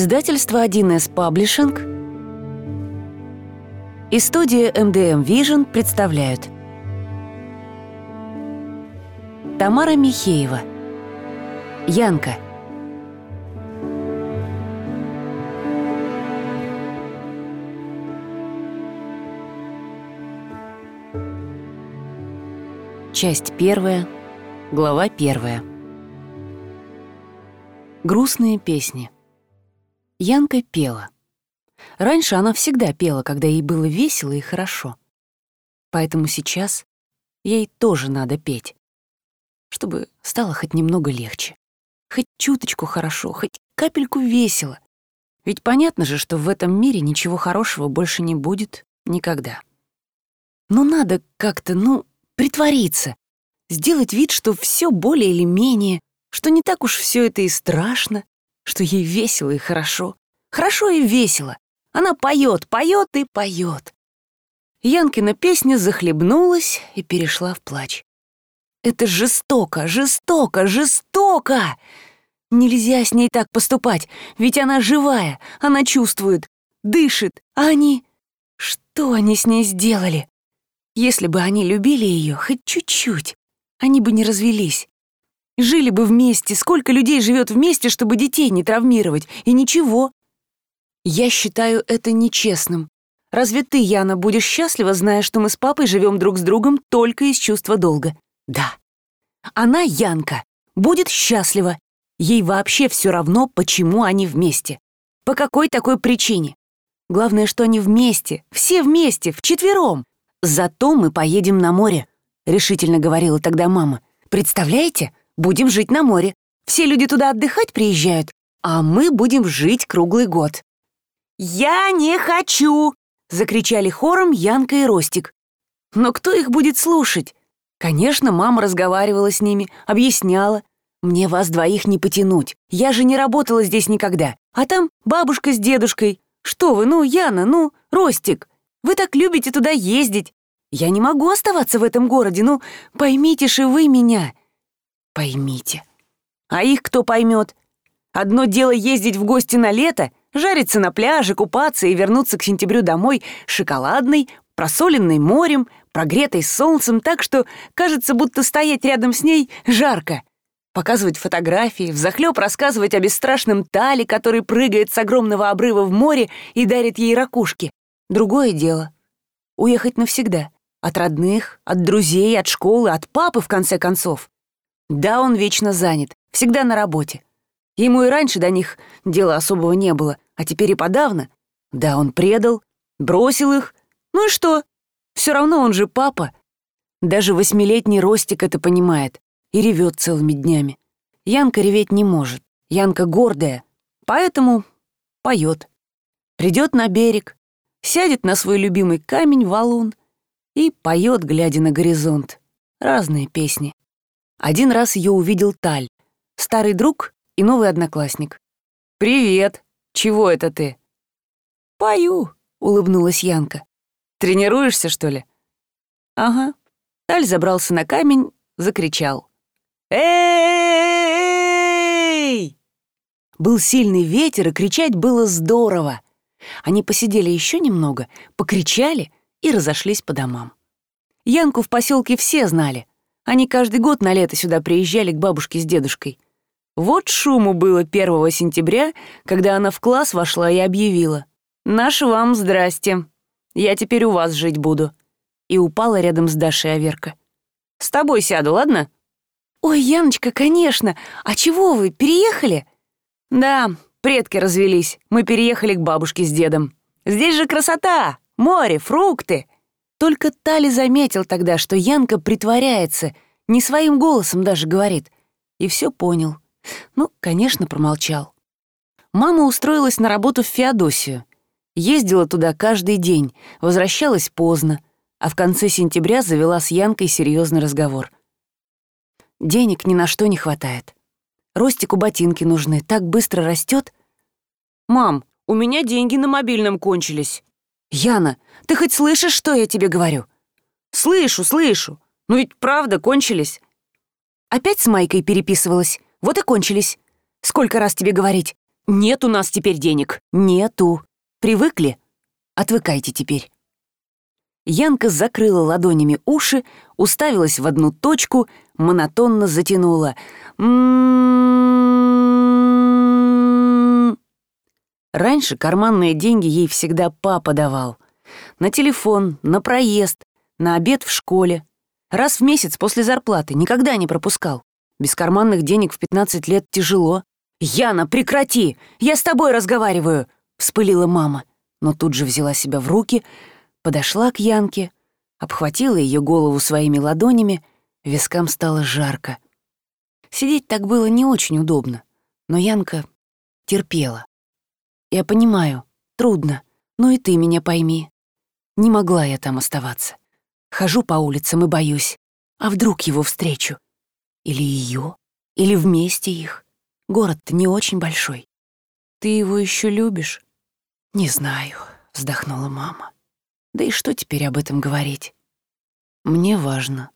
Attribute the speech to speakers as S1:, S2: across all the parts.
S1: Издательство 1С Паблишинг и студия MDM Vision представляют. Тамара Михеева. Янка. Часть первая, глава первая. Грустные песни Янка пела. Раньше она всегда пела, когда ей было весело и хорошо. Поэтому сейчас ей тоже надо петь, чтобы стало хоть немного легче. Хоть чуточку хорошо, хоть капельку весело. Ведь понятно же, что в этом мире ничего хорошего больше не будет никогда. Но надо как-то, ну, притвориться, сделать вид, что все более или менее, что не так уж все это и страшно, что ей весело и хорошо. Хорошо и весело. Она поет, поет и поет. Янкина песня захлебнулась и перешла в плач. Это жестоко, жестоко, жестоко! Нельзя с ней так поступать, ведь она живая, она чувствует, дышит, а они... Что они с ней сделали? Если бы они любили ее хоть чуть-чуть, они бы не развелись. Жили бы вместе, сколько людей живет вместе, чтобы детей не травмировать, и ничего. Я считаю это нечестным. Разве ты, Яна, будешь счастлива, зная, что мы с папой живем друг с другом только из чувства долга? Да. Она, Янка, будет счастлива. Ей вообще все равно, почему они вместе. По какой такой причине? Главное, что они вместе, все вместе, вчетвером. Зато мы поедем на море, решительно говорила тогда мама. Представляете? Будем жить на море. Все люди туда отдыхать приезжают, а мы будем жить круглый год». «Я не хочу!» — закричали хором Янка и Ростик. Но кто их будет слушать? Конечно, мама разговаривала с ними, объясняла. «Мне вас двоих не потянуть. Я же не работала здесь никогда. А там бабушка с дедушкой. Что вы, ну, Яна, ну, Ростик. Вы так любите туда ездить. Я не могу оставаться в этом городе, ну, поймите же вы меня поймите. А их кто поймет? Одно дело ездить в гости на лето, жариться на пляже, купаться и вернуться к сентябрю домой шоколадной, просоленной морем, прогретой солнцем так, что кажется, будто стоять рядом с ней жарко. Показывать фотографии, взахлёб рассказывать о бесстрашном Тале, который прыгает с огромного обрыва в море и дарит ей ракушки. Другое дело — уехать навсегда. От родных, от друзей, от школы, от папы, в конце концов. Да, он вечно занят, всегда на работе. Ему и раньше до них дела особого не было, а теперь и подавно. Да, он предал, бросил их. Ну и что? Все равно он же папа. Даже восьмилетний Ростик это понимает и ревет целыми днями. Янка реветь не может. Янка гордая, поэтому поет. Придет на берег, сядет на свой любимый камень валун и поет, глядя на горизонт. Разные песни. Один раз ее увидел Таль, старый друг и новый одноклассник. «Привет! Чего это ты?» «Пою», — улыбнулась Янка. «Тренируешься, что ли?» «Ага». Таль забрался на камень, закричал. «Эй!» Был сильный ветер, и кричать было здорово. Они посидели еще немного, покричали и разошлись по домам. Янку в поселке все знали. Они каждый год на лето сюда приезжали к бабушке с дедушкой. Вот шуму было 1 сентября, когда она в класс вошла и объявила. «Наш вам здрасте. Я теперь у вас жить буду». И упала рядом с Дашей Аверка. «С тобой сяду, ладно?» «Ой, Яночка, конечно. А чего вы, переехали?» «Да, предки развелись. Мы переехали к бабушке с дедом. Здесь же красота, море, фрукты. Только Тали заметил тогда, что Янка притворяется, не своим голосом даже говорит, и все понял. Ну, конечно, промолчал. Мама устроилась на работу в Феодосию. Ездила туда каждый день, возвращалась поздно, а в конце сентября завела с Янкой серьезный разговор. Денег ни на что не хватает. Ростику ботинки нужны, так быстро растет. «Мам, у меня деньги на мобильном кончились». «Яна, ты хоть слышишь, что я тебе говорю?» «Слышу, слышу. Ну ведь правда кончились». Опять с Майкой переписывалась. Вот и кончились. Сколько раз тебе говорить? Нет у нас теперь денег. Нету. Привыкли? Отвыкайте теперь. Янка закрыла ладонями уши, уставилась в одну точку, монотонно затянула. Раньше карманные деньги ей всегда папа давал. На телефон, на проезд, на обед в школе. Раз в месяц после зарплаты, никогда не пропускал. Без карманных денег в 15 лет тяжело. «Яна, прекрати! Я с тобой разговариваю!» — вспылила мама, но тут же взяла себя в руки, подошла к Янке, обхватила ее голову своими ладонями, вискам стало жарко. Сидеть так было не очень удобно, но Янка терпела. «Я понимаю, трудно, но и ты меня пойми. Не могла я там оставаться. Хожу по улицам и боюсь. А вдруг его встречу? Или ее? Или вместе их?» Город-то не очень большой. Ты его еще любишь? Не знаю, вздохнула мама. Да и что теперь об этом говорить? Мне важно.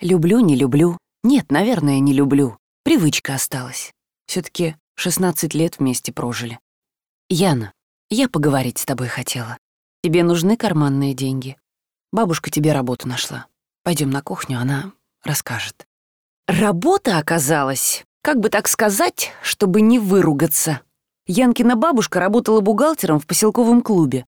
S1: Люблю, не люблю. Нет, наверное, не люблю. Привычка осталась. все таки 16 лет вместе прожили. Яна, я поговорить с тобой хотела. Тебе нужны карманные деньги? Бабушка тебе работу нашла. Пойдем на кухню, она расскажет. Работа оказалась как бы так сказать, чтобы не выругаться. Янкина бабушка работала бухгалтером в поселковом клубе.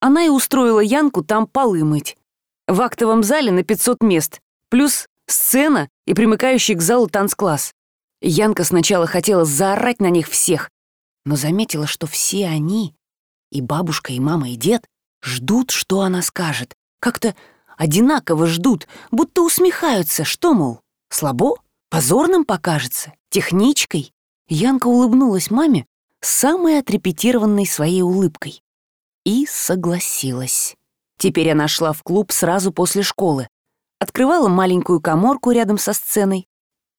S1: Она и устроила Янку там полы мыть. В актовом зале на 500 мест, плюс сцена и примыкающий к залу танцкласс. Янка сначала хотела заорать на них всех, но заметила, что все они, и бабушка, и мама, и дед, ждут, что она скажет. Как-то одинаково ждут, будто усмехаются, что, мол, слабо? Позорным покажется? Техничкой? Янка улыбнулась маме самой отрепетированной своей улыбкой. И согласилась. Теперь она шла в клуб сразу после школы. Открывала маленькую коморку рядом со сценой,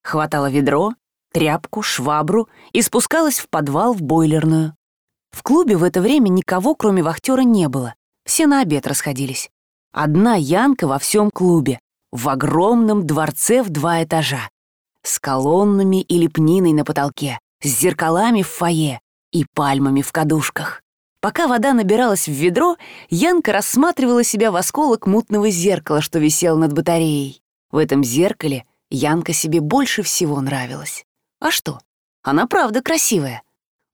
S1: хватала ведро, тряпку, швабру и спускалась в подвал в бойлерную. В клубе в это время никого, кроме вахтера, не было. Все на обед расходились. Одна Янка во всем клубе, в огромном дворце в два этажа с колоннами и лепниной на потолке, с зеркалами в фойе и пальмами в кадушках. Пока вода набиралась в ведро, Янка рассматривала себя в осколок мутного зеркала, что висел над батареей. В этом зеркале Янка себе больше всего нравилась. А что? Она правда красивая.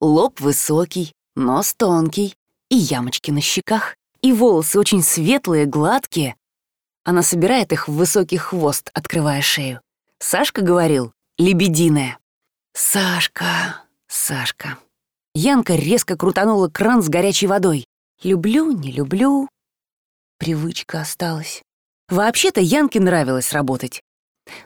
S1: Лоб высокий, нос тонкий, и ямочки на щеках, и волосы очень светлые, гладкие. Она собирает их в высокий хвост, открывая шею. Сашка говорил «лебединая». «Сашка, Сашка». Янка резко крутанула кран с горячей водой. «Люблю, не люблю». Привычка осталась. Вообще-то Янке нравилось работать.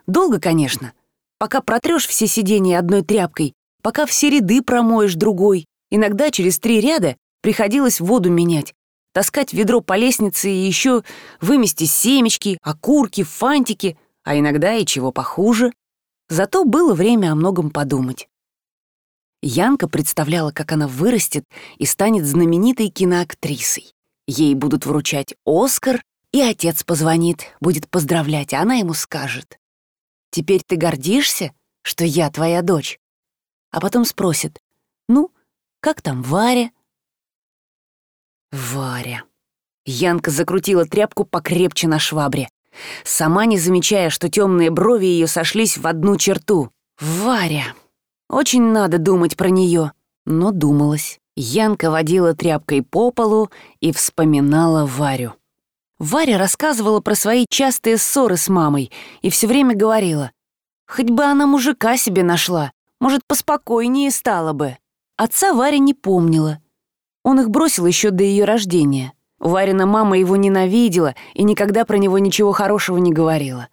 S1: Долго, конечно. Пока протрешь все сиденья одной тряпкой, пока все ряды промоешь другой. Иногда через три ряда приходилось воду менять, таскать ведро по лестнице и еще вымести семечки, окурки, фантики — а иногда и чего похуже. Зато было время о многом подумать. Янка представляла, как она вырастет и станет знаменитой киноактрисой. Ей будут вручать «Оскар», и отец позвонит, будет поздравлять, а она ему скажет. «Теперь ты гордишься, что я твоя дочь?» А потом спросит, «Ну, как там Варя?» Варя. Янка закрутила тряпку покрепче на швабре сама не замечая, что темные брови ее сошлись в одну черту. Варя. Очень надо думать про нее, но думалась. Янка водила тряпкой по полу и вспоминала Варю. Варя рассказывала про свои частые ссоры с мамой и все время говорила, «Хоть бы она мужика себе нашла, может, поспокойнее стала бы». Отца Варя не помнила. Он их бросил еще до ее рождения. Варина мама его ненавидела и никогда про него ничего хорошего не говорила.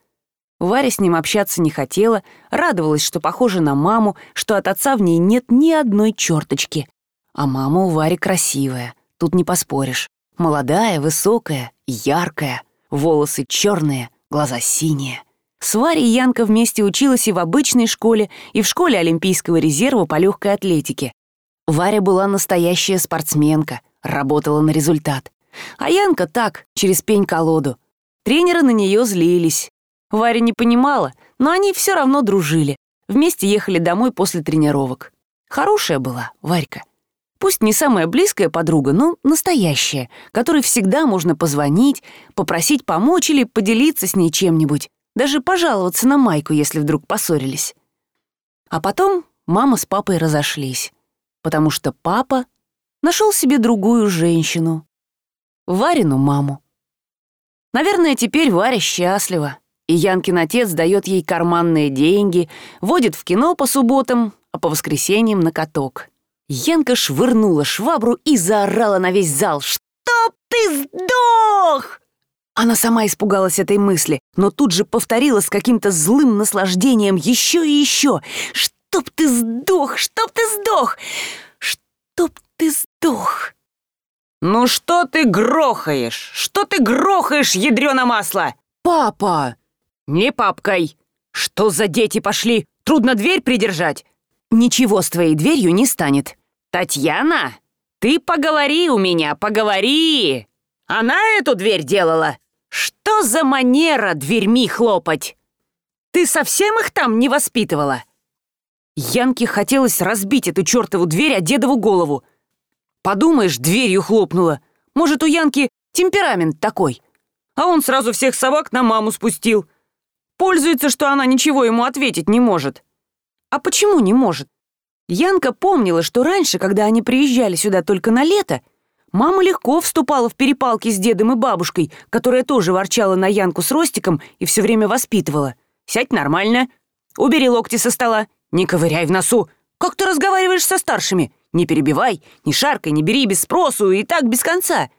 S1: Варя с ним общаться не хотела, радовалась, что похожа на маму, что от отца в ней нет ни одной черточки. А мама у Вари красивая, тут не поспоришь. Молодая, высокая, яркая, волосы черные, глаза синие. С Варей Янка вместе училась и в обычной школе, и в школе Олимпийского резерва по легкой атлетике. Варя была настоящая спортсменка, работала на результат. А Янка так, через пень-колоду. Тренеры на нее злились. Варя не понимала, но они все равно дружили. Вместе ехали домой после тренировок. Хорошая была Варька. Пусть не самая близкая подруга, но настоящая, которой всегда можно позвонить, попросить помочь или поделиться с ней чем-нибудь, даже пожаловаться на Майку, если вдруг поссорились. А потом мама с папой разошлись, потому что папа нашел себе другую женщину, Варину маму. Наверное, теперь Варя счастлива, и Янкин отец дает ей карманные деньги, водит в кино по субботам, а по воскресеньям на каток. Янка швырнула швабру и заорала на весь зал «Чтоб ты сдох!» Она сама испугалась этой мысли, но тут же повторила с каким-то злым наслаждением еще и еще «Чтоб ты сдох! Чтоб ты сдох! Чтоб ты сдох!»
S2: «Ну что ты грохаешь? Что ты грохаешь, ядрёно масло?»
S1: «Папа!»
S2: «Не папкой! Что за дети пошли? Трудно дверь придержать!»
S1: «Ничего с твоей дверью не станет!»
S2: «Татьяна, ты поговори у меня, поговори! Она эту дверь делала! Что за манера дверьми хлопать? Ты совсем их там не воспитывала?»
S1: Янке хотелось разбить эту чертову дверь о дедову голову. Подумаешь, дверью хлопнула. Может, у Янки темперамент такой. А он сразу всех собак на маму спустил. Пользуется, что она ничего ему ответить не может. А почему не может? Янка помнила, что раньше, когда они приезжали сюда только на лето, мама легко вступала в перепалки с дедом и бабушкой, которая тоже ворчала на Янку с Ростиком и все время воспитывала. «Сядь нормально. Убери локти со стола. Не ковыряй в носу. Как ты разговариваешь со старшими? Не перебивай, не шаркай, не бери без спросу и так без конца.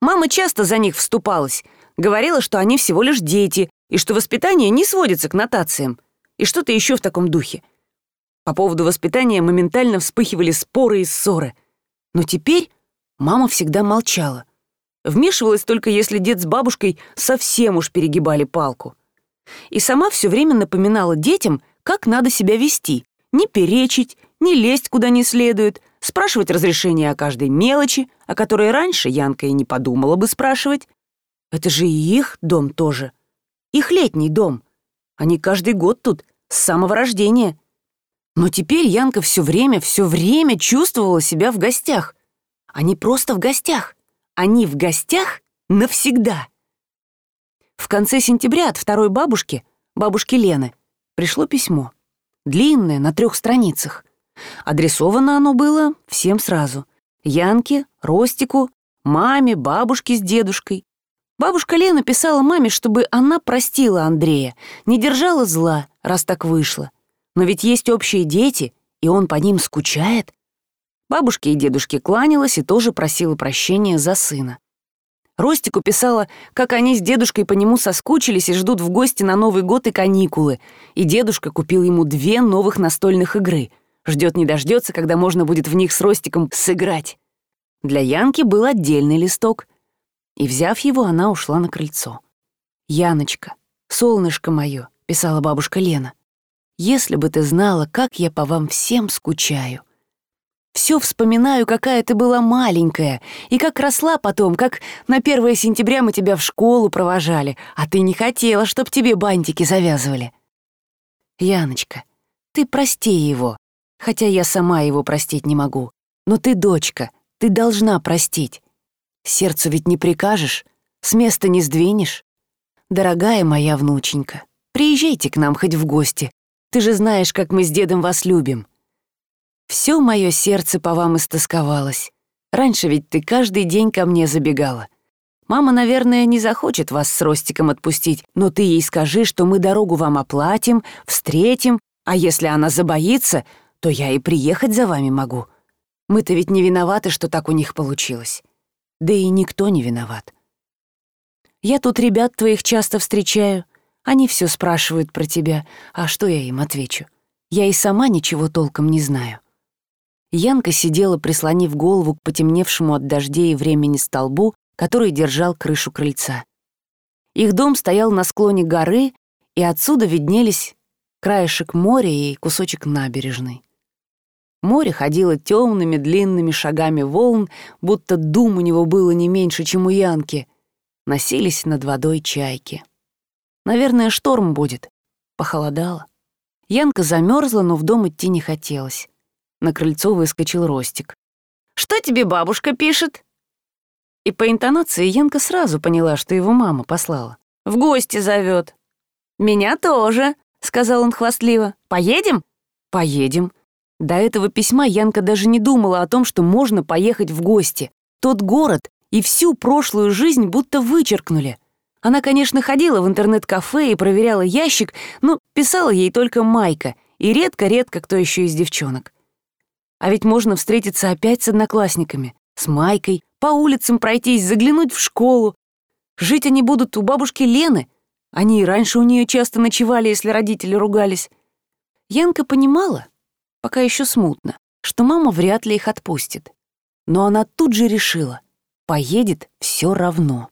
S1: Мама часто за них вступалась, говорила, что они всего лишь дети, и что воспитание не сводится к нотациям. И что-то еще в таком духе. По поводу воспитания моментально вспыхивали споры и ссоры. Но теперь мама всегда молчала. Вмешивалась только если дед с бабушкой совсем уж перегибали палку. И сама все время напоминала детям, как надо себя вести, не перечить, не лезть куда не следует, спрашивать разрешение о каждой мелочи, о которой раньше Янка и не подумала бы спрашивать. Это же и их дом тоже. Их летний дом. Они каждый год тут, с самого рождения. Но теперь Янка все время, все время чувствовала себя в гостях. Они просто в гостях. Они в гостях навсегда. В конце сентября от второй бабушки, бабушки Лены, пришло письмо. Длинное, на трех страницах. Адресовано оно было всем сразу. Янке, Ростику, маме, бабушке с дедушкой. Бабушка Лена писала маме, чтобы она простила Андрея, не держала зла, раз так вышло. Но ведь есть общие дети, и он по ним скучает. Бабушке и дедушке кланялась и тоже просила прощения за сына. Ростику писала, как они с дедушкой по нему соскучились и ждут в гости на Новый год и каникулы, и дедушка купил ему две новых настольных игры — Ждет не дождется, когда можно будет в них с Ростиком сыграть. Для Янки был отдельный листок. И, взяв его, она ушла на крыльцо. «Яночка, солнышко мое», — писала бабушка Лена, «если бы ты знала, как я по вам всем скучаю. Все вспоминаю, какая ты была маленькая, и как росла потом, как на 1 сентября мы тебя в школу провожали, а ты не хотела, чтоб тебе бантики завязывали. Яночка, ты прости его, хотя я сама его простить не могу. Но ты дочка, ты должна простить. Сердцу ведь не прикажешь, с места не сдвинешь. Дорогая моя внученька, приезжайте к нам хоть в гости. Ты же знаешь, как мы с дедом вас любим. Все мое сердце по вам истосковалось. Раньше ведь ты каждый день ко мне забегала. Мама, наверное, не захочет вас с Ростиком отпустить, но ты ей скажи, что мы дорогу вам оплатим, встретим, а если она забоится, то я и приехать за вами могу. Мы-то ведь не виноваты, что так у них получилось. Да и никто не виноват. Я тут ребят твоих часто встречаю. Они все спрашивают про тебя, а что я им отвечу? Я и сама ничего толком не знаю. Янка сидела, прислонив голову к потемневшему от дождей и времени столбу, который держал крышу крыльца. Их дом стоял на склоне горы, и отсюда виднелись краешек моря и кусочек набережной. Море ходило темными длинными шагами волн, будто дум у него было не меньше, чем у Янки. Носились над водой чайки. Наверное, шторм будет. Похолодало. Янка замерзла, но в дом идти не хотелось. На крыльцо выскочил Ростик.
S2: «Что тебе бабушка пишет?»
S1: И по интонации Янка сразу поняла, что его мама послала.
S2: «В гости зовет. «Меня тоже», — сказал он хвастливо. «Поедем?»
S1: «Поедем». До этого письма Янка даже не думала о том, что можно поехать в гости. Тот город и всю прошлую жизнь будто вычеркнули. Она, конечно, ходила в интернет-кафе и проверяла ящик, но писала ей только Майка и редко-редко кто еще из девчонок. А ведь можно встретиться опять с одноклассниками, с Майкой, по улицам пройтись, заглянуть в школу. Жить они будут у бабушки Лены. Они и раньше у нее часто ночевали, если родители ругались. Янка понимала, пока еще смутно, что мама вряд ли их отпустит. Но она тут же решила, поедет все равно.